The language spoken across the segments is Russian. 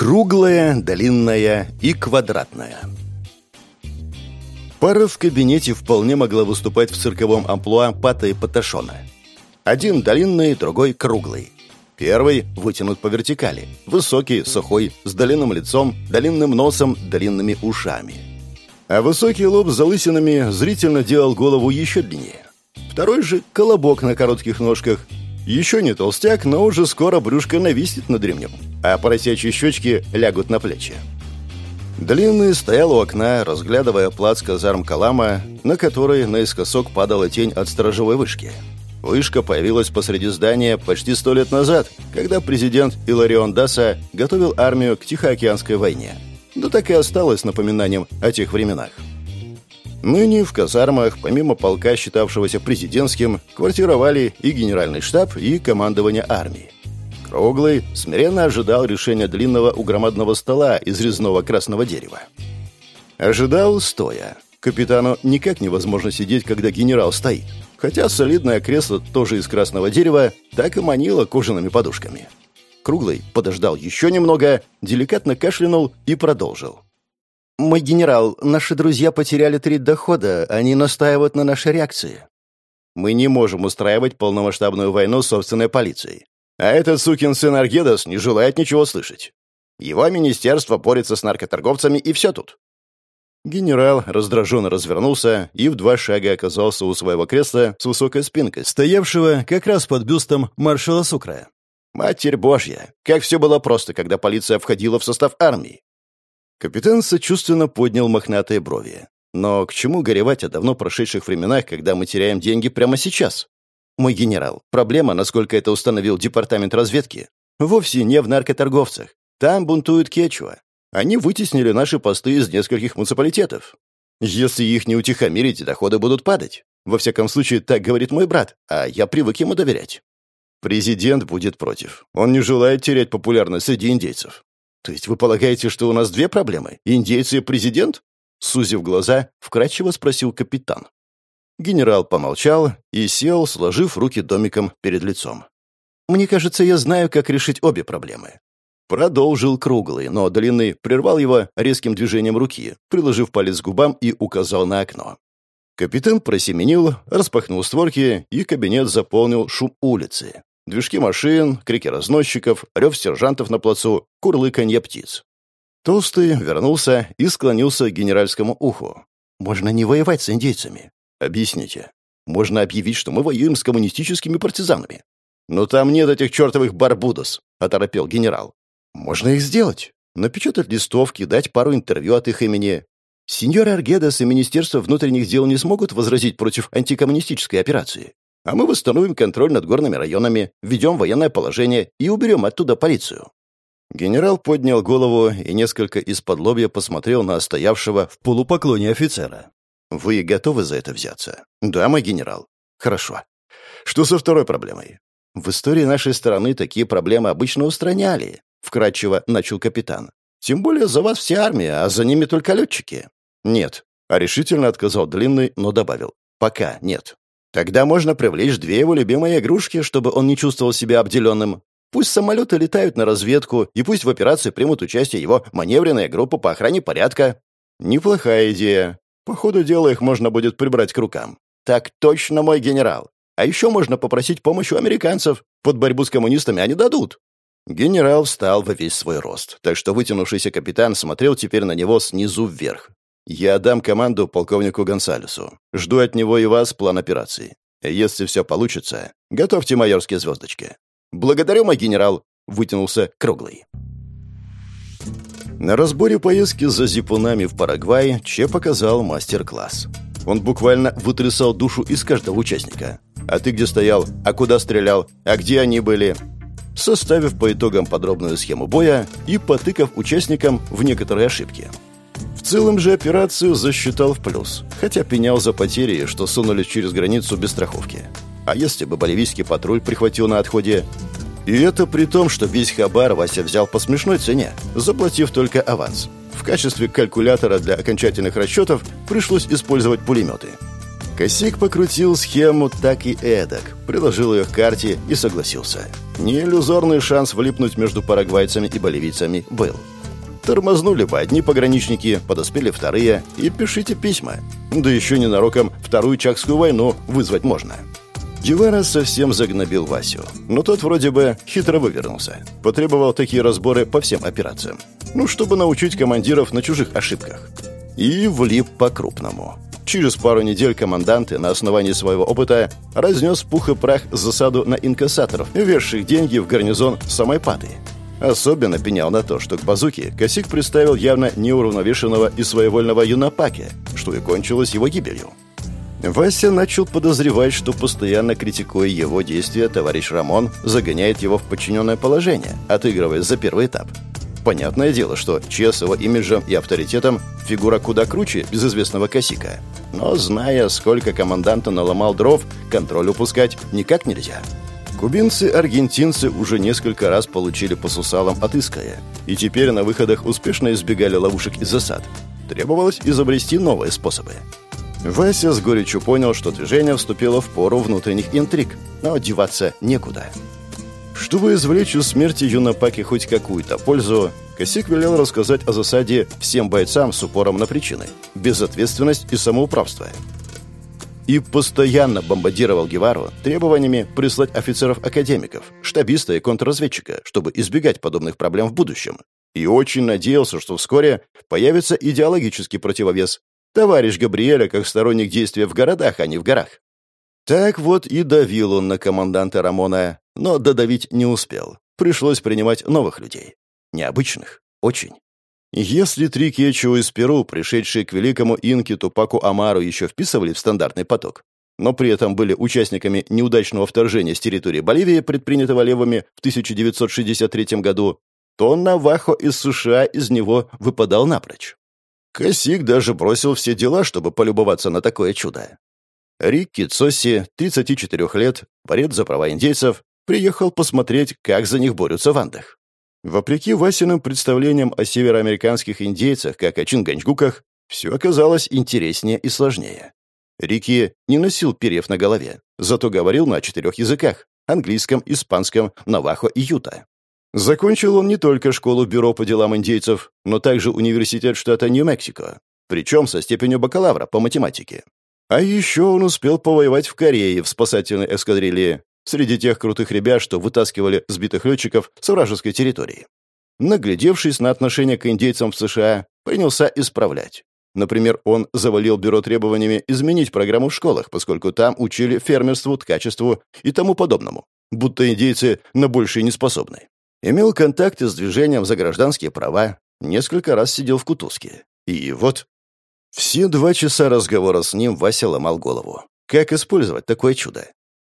Круглая, длинная и квадратная. Пара в кабинете вполне могла выступать в цирковом амплуа Пата и Паташона. Один длинный, другой круглый. Первый вытянут по вертикали. Высокий, сухой, с длинным лицом, длинным носом, длинными ушами. А высокий лоб с залысинами зрительно делал голову еще длиннее. Второй же — колобок на коротких ножках. Еще не толстяк, но уже скоро брюшко нависнет над ремнем, а поросячьи щечки лягут на плечи. Длинный стоял у окна, разглядывая плац казарм Калама, на который наискосок падала тень от сторожевой вышки. Вышка появилась посреди здания почти сто лет назад, когда президент Иларион Даса готовил армию к Тихоокеанской войне. Да так и осталось напоминанием о тех временах. Ныне в казармах, помимо полка, считавшегося президентским, квартировали и генеральный штаб, и командование армии. Круглый смиренно ожидал решения длинного у громадного стола из резного красного дерева. Ожидал стоя. Капитану никак невозможно сидеть, когда генерал стоит. Хотя солидное кресло, тоже из красного дерева, так и манило кожаными подушками. Круглый подождал еще немного, деликатно кашлянул и продолжил. «Мой генерал, наши друзья потеряли треть дохода, они настаивают на нашей реакции. Мы не можем устраивать полномасштабную войну собственной полицией. А этот сукин сын Аргедас не желает ничего слышать. Его министерство борется с наркоторговцами, и все тут. Генерал раздраженно развернулся и в два шага оказался у своего кресла с высокой спинкой, стоявшего как раз под бюстом маршала Сукра. «Матерь Божья! Как все было просто, когда полиция входила в состав армии!» Капитан сочувственно поднял мохнатые брови. «Но к чему горевать о давно прошедших временах, когда мы теряем деньги прямо сейчас? Мой генерал, проблема, насколько это установил департамент разведки, вовсе не в наркоторговцах. Там бунтуют кечуа. Они вытеснили наши посты из нескольких муниципалитетов. Если их не утихомирить, доходы будут падать. Во всяком случае, так говорит мой брат, а я привык ему доверять. Президент будет против. Он не желает терять популярность среди индейцев. То есть вы полагаете, что у нас две проблемы? Индейцы и президент? Сузив глаза, вкратчиво спросил капитан. Генерал помолчал и сел, сложив руки домиком перед лицом. «Мне кажется, я знаю, как решить обе проблемы. Продолжил круглый, но длинный прервал его резким движением руки, приложив палец к губам и указал на окно. Капитан просеменил, распахнул створки, и кабинет заполнил шум улицы. Движки машин, крики разносчиков, рев сержантов на плацу, курлыканье птиц. Толстый вернулся и склонился к генеральскому уху. «Можно не воевать с индейцами. Объясните. Можно объявить, что мы воюем с коммунистическими партизанами. Но там нет этих чертовых барбудос», — оторопел генерал. Можно их сделать. Напечатать листовки, дать пару интервью от их имени. Сеньор Аргедас и Министерство внутренних дел не смогут возразить против антикоммунистической операции. А мы восстановим контроль над горными районами, введем военное положение и уберем оттуда полицию». Генерал поднял голову и несколько из-под лобья посмотрел на стоявшего в полупоклоне офицера. «Вы готовы за это взяться?» «Да, мой генерал». «Хорошо. Что со второй проблемой?» «В истории нашей страны такие проблемы обычно устраняли. — вкратчиво начал капитан. «Тем более за вас вся армия, а за ними только летчики». «Нет», — а решительно отказал Длинный, но добавил. «Пока нет. Тогда можно привлечь две его любимые игрушки, чтобы он не чувствовал себя обделенным. Пусть самолеты летают на разведку, и пусть в операции примут участие его маневренная группа по охране порядка». «Неплохая идея. По ходу дела их можно будет прибрать к рукам». «Так точно, мой генерал. А еще можно попросить помощи у американцев. Под борьбу с коммунистами они дадут. Генерал встал во весь свой рост, так что вытянувшийся капитан смотрел теперь на него снизу вверх. «Я дам команду полковнику Гонсалесу. Жду от него и вас план операции. Если все получится, готовьте майорские звездочки». «Благодарю, мой генерал!» — вытянулся Круглый. На разборе поездки за зипунами в Парагвай Че показал мастер-класс. Он буквально вытрясал душу из каждого участника. «А ты где стоял? А куда стрелял? А где они были? составив по итогам подробную схему боя и потыкав участникам в некоторые ошибки. Целом же операцию засчитал в плюс, хотя пенял за потери, что сунули через границу без страховки. А если бы боливийский патруль прихватил на отходе? И это при том, что весь хабар Вася взял по смешной цене, заплатив только аванс. В качестве калькулятора для окончательных расчетов пришлось использовать пулеметы. Косик покрутил схему так и эдак, приложил ее к карте и согласился. Не иллюзорный шанс влипнуть между парагвайцами и боливийцами был. Тормознули бы одни пограничники, подоспели вторые, и пишите письма. Да еще ненароком вторую Чакскую войну вызвать можно. Гевара совсем загнобил Васю, но тот вроде бы хитро вывернулся. Потребовал такие разборы по всем операциям. Ну, чтобы научить командиров на чужих ошибках. И влип по-крупному. Через пару недель команданты на основании своего опыта разнес пух и прах засаду на инкассаторов, вешших деньги в гарнизон самой Паты. Особенно пенял на то, что к базуке Косик представил явно неуравновешенного и своевольного юнопаки, что и кончилось его гибелью. Вася начал подозревать, что постоянно критикуя его действия, товарищ Рамон загоняет его в подчиненное положение, отыгрывая за первый этап. Понятное дело, что Че его имиджем и авторитетом фигура куда круче безызвестного Косика. Но зная, сколько команданта наломал дров, контроль упускать никак нельзя. Кубинцы-аргентинцы уже несколько раз получили по сусалам от Иская, и теперь на выходах успешно избегали ловушек и засад. Требовалось изобрести новые способы. Вася с горечью понял, что движение вступило в пору внутренних интриг, но деваться некуда. Чтобы извлечь из смерти Юнапаки хоть какую-то пользу, Косик велел рассказать о засаде всем бойцам с упором на причины, безответственность и самоуправство. И постоянно бомбардировал Гевару требованиями прислать офицеров-академиков, штабиста и контрразведчика, чтобы избегать подобных проблем в будущем. И очень надеялся, что вскоре появится идеологический противовес, Товарищ Габриэля как сторонник действия в городах, а не в горах. Так вот и давил он на команданта Рамона, но додавить не успел. Пришлось принимать новых людей. Необычных. Очень. Если три кечу из Перу, пришедшие к великому инке Тупаку Амару, еще вписывали в стандартный поток, но при этом были участниками неудачного вторжения с территории Боливии, предпринятого левыми в 1963 году, то Навахо из США из него выпадал напрочь. Косик даже бросил все дела, чтобы полюбоваться на такое чудо. Рикки Цосси, 34 лет, борец за права индейцев, приехал посмотреть, как за них борются в Андах. Вопреки Васиным представлениям о североамериканских индейцах, как о чинганчгуках, все оказалось интереснее и сложнее. Рики не носил перьев на голове, зато говорил на четырех языках – английском, испанском, навахо и юта. Закончил он не только школу бюро по делам индейцев, но также университет штата Нью-Мексико, причем со степенью бакалавра по математике. А еще он успел повоевать в Корее в спасательной эскадрилье, среди тех крутых ребят, что вытаскивали сбитых летчиков с вражеской территории. Наглядевшись на отношение к индейцам в США, принялся исправлять. Например, он завалил бюро требованиями изменить программу в школах, поскольку там учили фермерству, ткачеству и тому подобному, будто индейцы на большее не способны. Имел контакты с движением за гражданские права, несколько раз сидел в кутузке. И вот... Все два часа разговора с ним Вася ломал голову. Как использовать такое чудо?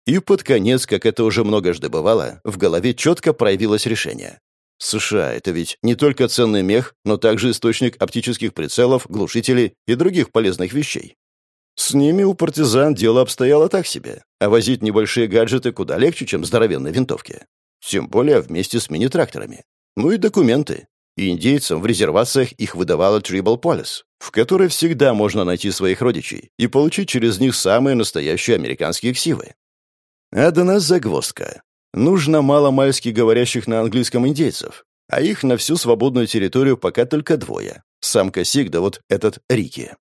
И под конец, как это уже многожды бывало, в голове четко проявилось решение. США — это ведь не только ценный мех, но также источник оптических прицелов, глушителей и других полезных вещей. С ними у партизан дело обстояло так себе, а возить небольшие гаджеты куда легче, чем здоровенные винтовки. Тем более вместе с мини-тракторами. Ну и документы. Индейцам в резервациях их выдавала Трибл Полис, в которой всегда можно найти своих родичей и получить через них самые настоящие американские ксивы. А до нас загвоздка. Нужно мало мальски говорящих на английском индейцев, а их на всю свободную территорию пока только двое. Сам Косик, да вот этот Рики.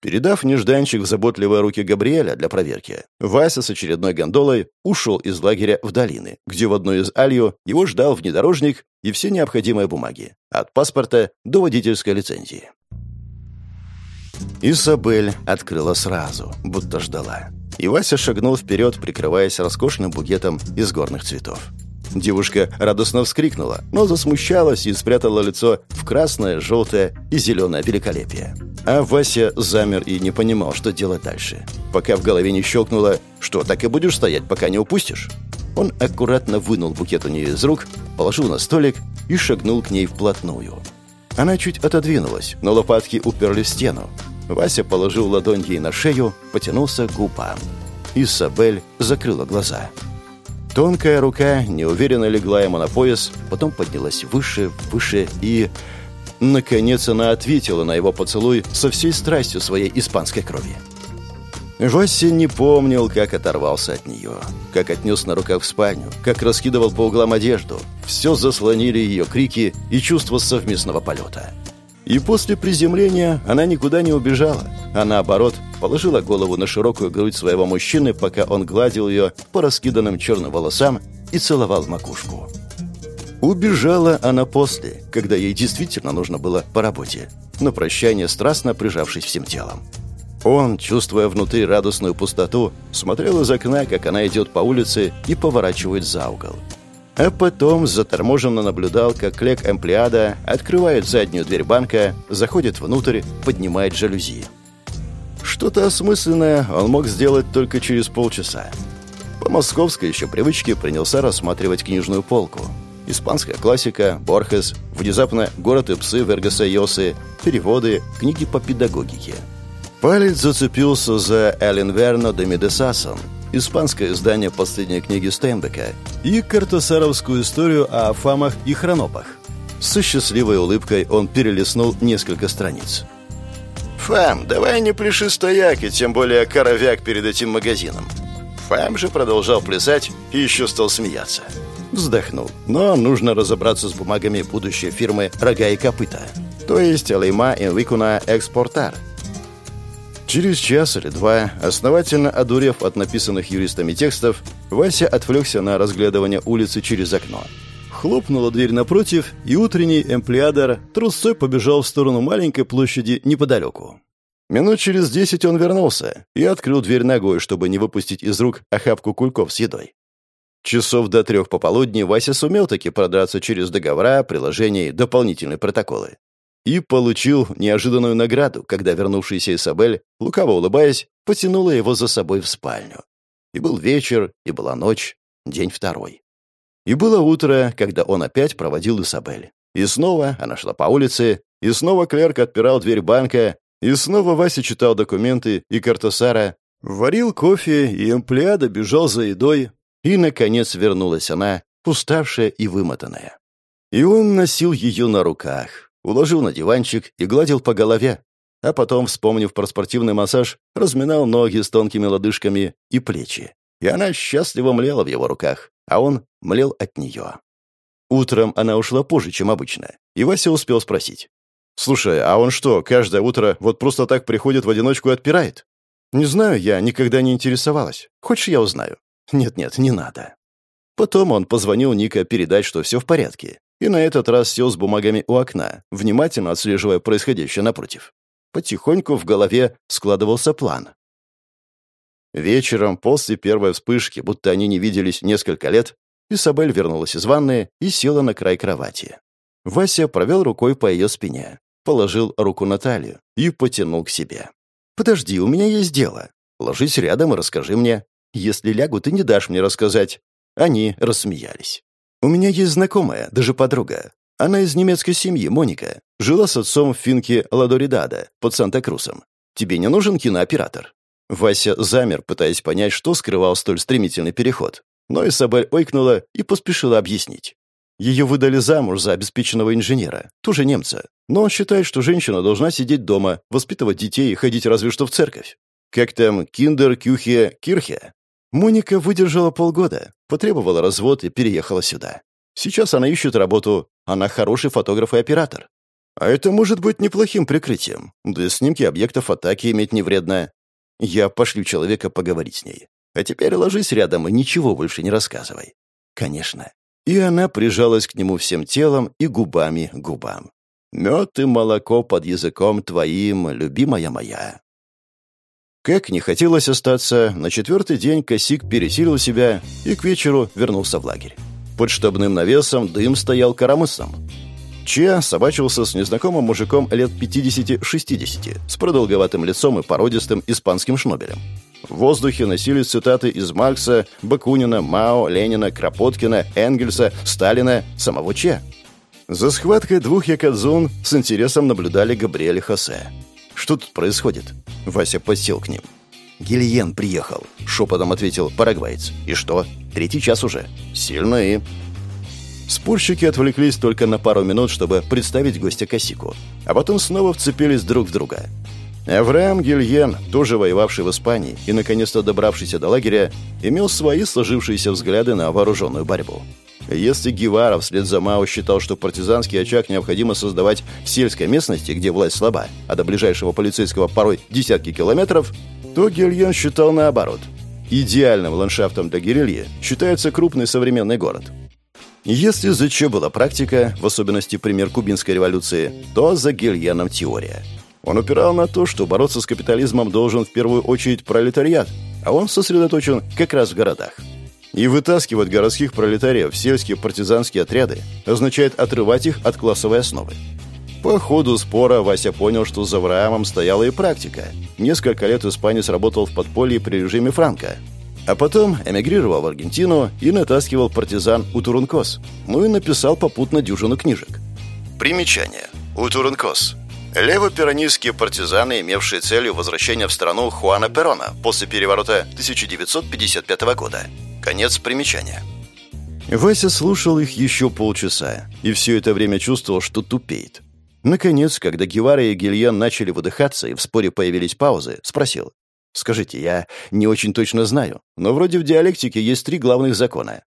Передав нежданчик в заботливые руки Габриэля для проверки, Вася с очередной гондолой ушел из лагеря в долины, где в одной из алью его ждал внедорожник и все необходимые бумаги, от паспорта до водительской лицензии. Изабель открыла сразу, будто ждала. И Вася шагнул вперед, прикрываясь роскошным букетом из горных цветов. Девушка радостно вскрикнула, но засмущалась и спрятала лицо в красное, желтое и зеленое великолепие. А Вася замер и не понимал, что делать дальше. Пока в голове не щелкнуло, что так и будешь стоять, пока не упустишь. Он аккуратно вынул букет у нее из рук, положил на столик и шагнул к ней вплотную. Она чуть отодвинулась, но лопатки уперли в стену. Вася положил ладонь ей на шею, потянулся к губам. Исабель закрыла глаза. Тонкая рука неуверенно легла ему на пояс, потом поднялась выше, выше и... Наконец она ответила на его поцелуй со всей страстью своей испанской крови. Вася не помнил, как оторвался от нее, как отнес на руках в спальню, как раскидывал по углам одежду. Все заслонили ее крики и чувство совместного полета. И после приземления она никуда не убежала, а наоборот, положила голову на широкую грудь своего мужчины, пока он гладил ее по раскиданным черным волосам и целовал макушку. Убежала она после, когда ей действительно нужно было по работе, на прощание страстно прижавшись всем телом. Он, чувствуя внутри радостную пустоту, смотрел из окна, как она идет по улице и поворачивает за угол. А потом заторможенно наблюдал, как Клек Эмплиада открывает заднюю дверь банка, заходит внутрь, поднимает жалюзи. Что-то осмысленное он мог сделать только через полчаса. По московской еще привычке принялся рассматривать книжную полку. Испанская классика, Борхес, внезапно «Город и псы» Вергаса Йосы, переводы, книги по педагогике – Палец зацепился за Эллен Верно де Медесасон, испанское издание последней книги Стейнбека, и картасаровскую историю о Афамах и Хронопах. Со счастливой улыбкой он перелистнул несколько страниц. «Фам, давай не пляши стояк, и тем более коровяк перед этим магазином». Фам же продолжал плясать и еще стал смеяться. Вздохнул. Но нужно разобраться с бумагами будущей фирмы «Рога и копыта». То есть «Лейма Инвикуна Экспортар», Через час или два, основательно одурев от написанных юристами текстов, Вася отвлекся на разглядывание улицы через окно. Хлопнула дверь напротив, и утренний эмплиадор трусцой побежал в сторону маленькой площади неподалеку. Минут через десять он вернулся и открыл дверь ногой, чтобы не выпустить из рук охапку кульков с едой. Часов до трех пополудни Вася сумел таки продраться через договора, приложения и дополнительные протоколы и получил неожиданную награду, когда вернувшаяся Исабель, лукаво улыбаясь, потянула его за собой в спальню. И был вечер, и была ночь, день второй. И было утро, когда он опять проводил Исабель. И снова она шла по улице, и снова клерк отпирал дверь банка, и снова Вася читал документы, и Картасара варил кофе, и Эмплиада бежал за едой, и, наконец, вернулась она, уставшая и вымотанная. И он носил ее на руках, уложил на диванчик и гладил по голове, а потом, вспомнив про спортивный массаж, разминал ноги с тонкими лодыжками и плечи. И она счастливо млела в его руках, а он млел от нее. Утром она ушла позже, чем обычно, и Вася успел спросить. «Слушай, а он что, каждое утро вот просто так приходит в одиночку и отпирает?» «Не знаю, я никогда не интересовалась. Хочешь, я узнаю?» «Нет-нет, не надо». Потом он позвонил Ника передать, что все в порядке, и на этот раз сел с бумагами у окна, внимательно отслеживая происходящее напротив. Потихоньку в голове складывался план. Вечером, после первой вспышки, будто они не виделись несколько лет, Исабель вернулась из ванны и села на край кровати. Вася провел рукой по ее спине, положил руку на талию и потянул к себе. «Подожди, у меня есть дело. Ложись рядом и расскажи мне. Если лягу, ты не дашь мне рассказать». Они рассмеялись. У меня есть знакомая, даже подруга. Она из немецкой семьи, Моника. Жила с отцом в финке Ладоридада, под Санта-Крусом. Тебе не нужен кинооператор?» Вася замер, пытаясь понять, что скрывал столь стремительный переход. Но Исабель ойкнула и поспешила объяснить. Ее выдали замуж за обеспеченного инженера, тоже немца. Но он считает, что женщина должна сидеть дома, воспитывать детей и ходить разве что в церковь. Как там «Киндер, Кюхе, Кирхе»? Моника выдержала полгода, потребовала развод и переехала сюда. Сейчас она ищет работу, она хороший фотограф и оператор. А это может быть неплохим прикрытием. Да и снимки объектов атаки иметь не вредно. Я пошлю человека поговорить с ней. А теперь ложись рядом и ничего больше не рассказывай. Конечно. И она прижалась к нему всем телом и губами губам. Мед и молоко под языком твоим, любимая моя. Как не хотелось остаться, на четвертый день Косик пересилил себя и к вечеру вернулся в лагерь. Под штабным навесом дым стоял коромыслом. Че собачился с незнакомым мужиком лет 50-60, с продолговатым лицом и породистым испанским шнобелем. В воздухе носились цитаты из Маркса, Бакунина, Мао, Ленина, Кропоткина, Энгельса, Сталина, самого Че. За схваткой двух якадзун с интересом наблюдали Габриэль и Хосе. Что тут происходит?» Вася подсел к ним. «Гильен приехал», — шепотом ответил парагвайец. «И что? Третий час уже. Сильные». Спорщики отвлеклись только на пару минут, чтобы представить гостя Косику, а потом снова вцепились друг в друга. Авраам Гильен, тоже воевавший в Испании и наконец-то добравшийся до лагеря, имел свои сложившиеся взгляды на вооруженную борьбу. Если Гевара вслед за Мао считал, что партизанский очаг необходимо создавать в сельской местности, где власть слаба, а до ближайшего полицейского порой десятки километров, то Гильен считал наоборот. Идеальным ландшафтом для герильи считается крупный современный город. Если за Че была практика, в особенности пример кубинской революции, то за Гильеном теория. Он упирал на то, что бороться с капитализмом должен в первую очередь пролетариат, а он сосредоточен как раз в городах. И вытаскивать городских пролетариев в сельские партизанские отряды означает отрывать их от классовой основы. По ходу спора Вася понял, что за Авраамом стояла и практика. Несколько лет испанец работал в подполье при режиме Франка. А потом эмигрировал в Аргентину и натаскивал партизан Утурункос. Ну и написал попутно дюжину книжек. Примечание. Утурункос. Левоперонистские партизаны, имевшие целью возвращения в страну Хуана Перона после переворота 1955 года. Конец примечания. Вася слушал их еще полчаса, и все это время чувствовал, что тупеет. Наконец, когда Гевара и Гильян начали выдыхаться, и в споре появились паузы, спросил. «Скажите, я не очень точно знаю, но вроде в диалектике есть три главных закона.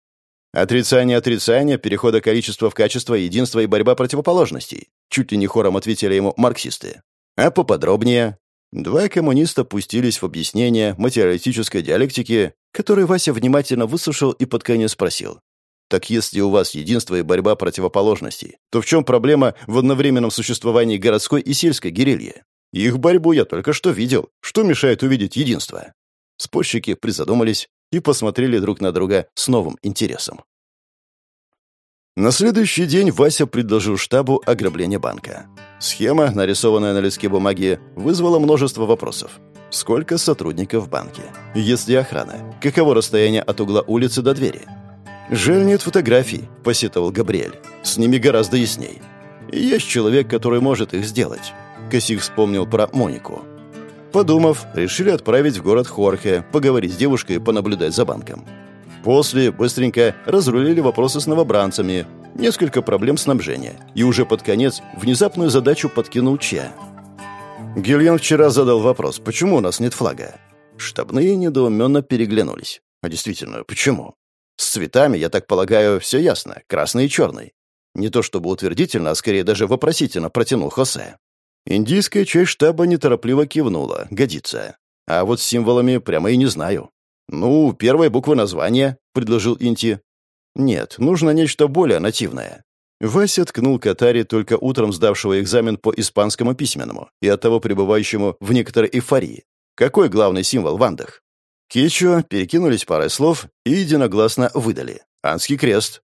Отрицание отрицания, перехода количества в качество, единство и борьба противоположностей. Чуть ли не хором ответили ему марксисты. А поподробнее, Два коммуниста пустились в объяснение материалистической диалектики, которую Вася внимательно выслушал и под конец спросил. «Так если у вас единство и борьба противоположностей, то в чем проблема в одновременном существовании городской и сельской герильи? Их борьбу я только что видел. Что мешает увидеть единство?» Спорщики призадумались и посмотрели друг на друга с новым интересом. На следующий день Вася предложил штабу ограбление банка. Схема, нарисованная на листке бумаги, вызвала множество вопросов. Сколько сотрудников в банке? Есть ли охрана? Каково расстояние от угла улицы до двери? «Жаль, нет фотографий», — посетовал Габриэль. «С ними гораздо ясней. Есть человек, который может их сделать». Косик вспомнил про Монику. Подумав, решили отправить в город Хорхе, поговорить с девушкой и понаблюдать за банком. После быстренько разрулили вопросы с новобранцами, несколько проблем снабжения, и уже под конец внезапную задачу подкинул Ча. Гильон вчера задал вопрос, почему у нас нет флага? Штабные недоуменно переглянулись. А действительно, почему? С цветами, я так полагаю, все ясно, красный и черный. Не то чтобы утвердительно, а скорее даже вопросительно протянул Хосе. Индийская часть штаба неторопливо кивнула, годится. А вот с символами прямо и не знаю. «Ну, первая буква названия», — предложил Инти. «Нет, нужно нечто более нативное». Вася ткнул Катари, только утром сдавшего экзамен по испанскому письменному и оттого пребывающему в некоторой эйфории. Какой главный символ в Андах? Кичо перекинулись парой слов и единогласно выдали. Анский крест.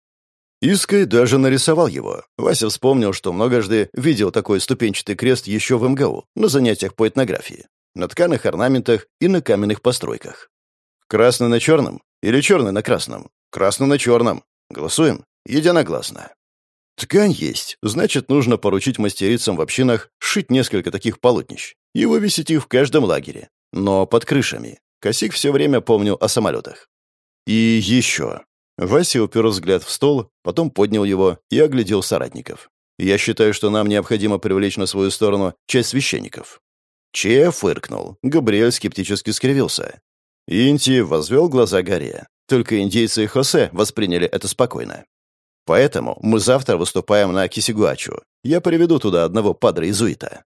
Иской даже нарисовал его. Вася вспомнил, что многожды видел такой ступенчатый крест еще в МГУ, на занятиях по этнографии, на тканых орнаментах и на каменных постройках. Красный на черном или черный на красном? Красный на черном. Голосуем? Единогласно. Ткань есть, значит, нужно поручить мастерицам в общинах шить несколько таких полотнищ и вывесить их в каждом лагере, но под крышами. Косик все время помнил о самолетах. И еще. Вася упер взгляд в стол, потом поднял его и оглядел соратников. «Я считаю, что нам необходимо привлечь на свою сторону часть священников». Че фыркнул. Габриэль скептически скривился. Инти возвел глаза горе. Только индейцы и Хосе восприняли это спокойно. Поэтому мы завтра выступаем на Кисигуачу. Я приведу туда одного падре-изуита.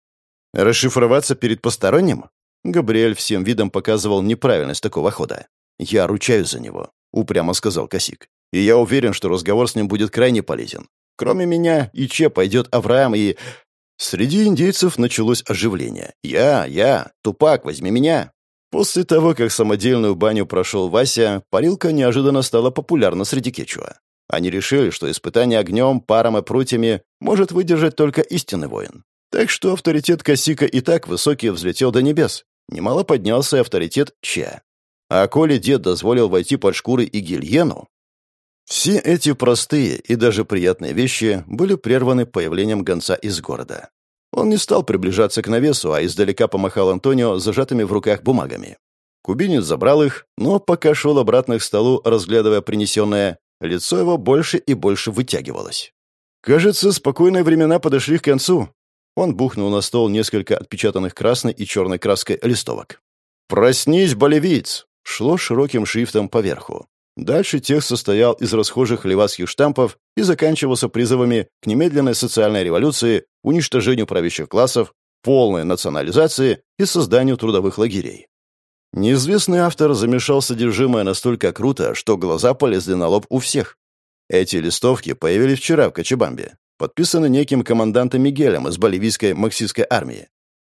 Расшифроваться перед посторонним? Габриэль всем видом показывал неправильность такого хода. «Я ручаюсь за него», — упрямо сказал Косик. «И я уверен, что разговор с ним будет крайне полезен. Кроме меня и Че пойдет Авраам и...» Среди индейцев началось оживление. «Я, я, Тупак, возьми меня!» После того, как самодельную баню прошел Вася, парилка неожиданно стала популярна среди кечуа. Они решили, что испытание огнем, паром и прутьями может выдержать только истинный воин. Так что авторитет Косика и так высокий взлетел до небес. Немало поднялся и авторитет Че. А коли дед дозволил войти под шкуры и гильену, все эти простые и даже приятные вещи были прерваны появлением гонца из города. Он не стал приближаться к навесу, а издалека помахал Антонио зажатыми в руках бумагами. Кубинец забрал их, но пока шел обратно к столу, разглядывая принесенное, лицо его больше и больше вытягивалось. «Кажется, спокойные времена подошли к концу». Он бухнул на стол несколько отпечатанных красной и черной краской листовок. «Проснись, болевиц!» шло широким шрифтом поверху. Дальше текст состоял из расхожих левацких штампов и заканчивался призывами к немедленной социальной революции, уничтожению правящих классов, полной национализации и созданию трудовых лагерей. Неизвестный автор замешал содержимое настолько круто, что глаза полезли на лоб у всех. Эти листовки появились вчера в Кочебамбе, подписаны неким командантом Мигелем из боливийской марксистской армии.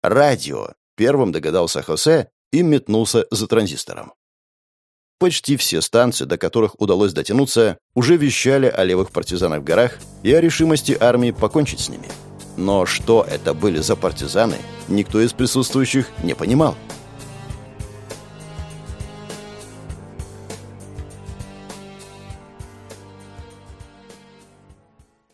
«Радио», — первым догадался Хосе и метнулся за транзистором. Почти все станции, до которых удалось дотянуться, уже вещали о левых партизанах в горах и о решимости армии покончить с ними. Но что это были за партизаны, никто из присутствующих не понимал.